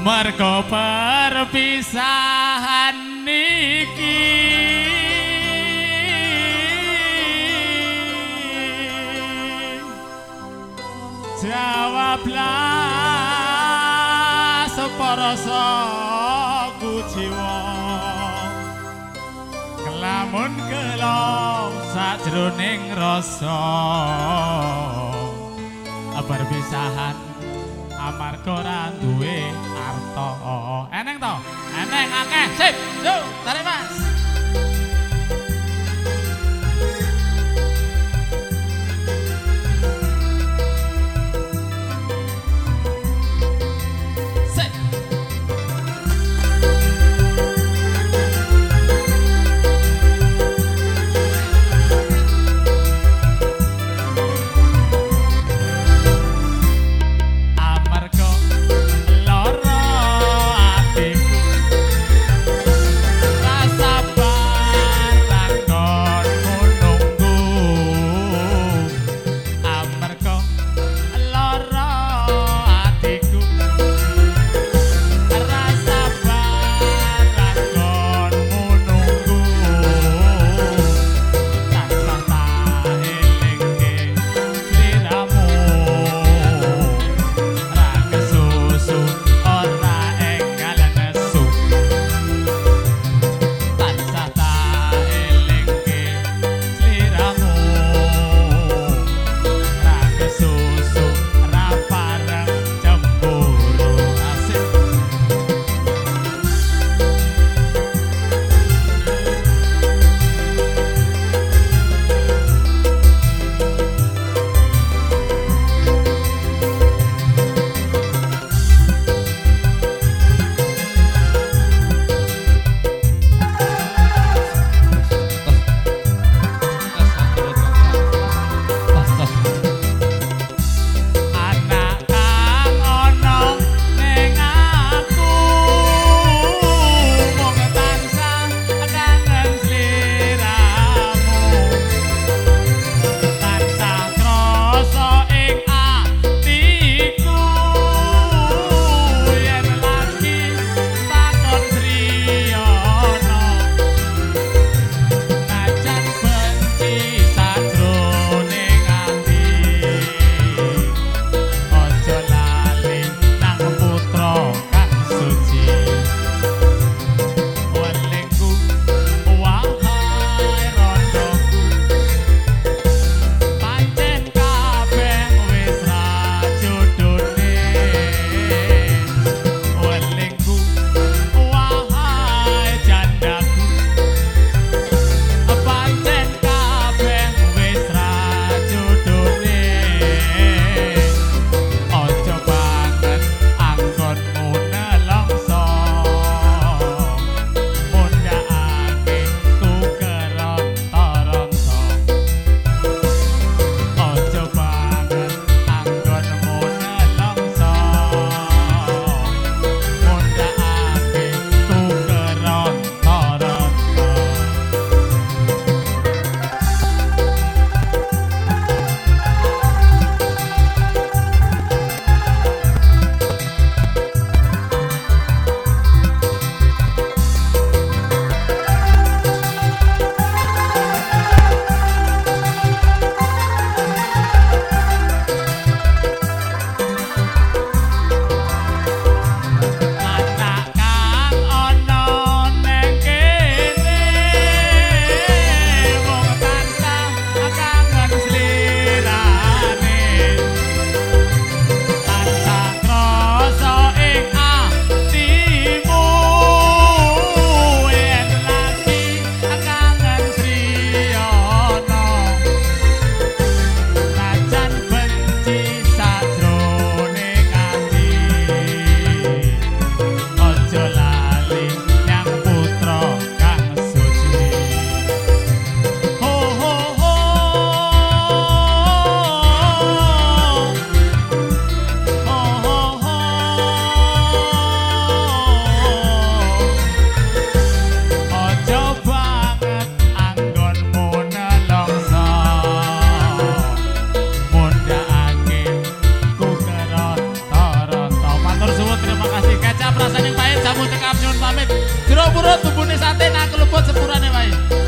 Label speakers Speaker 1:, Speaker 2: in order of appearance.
Speaker 1: Mergo perpisahan niki. Jawablah separasa kujiwa. Kelamun kelong sajroning rasa. Perpisahan amarga ora duwe arta. Eneng to? Eneng akeh. Sip. Yo, tarik Mas. Nyuwun pamit. Jero purut tumbune sate nak kelebot sepurane wae.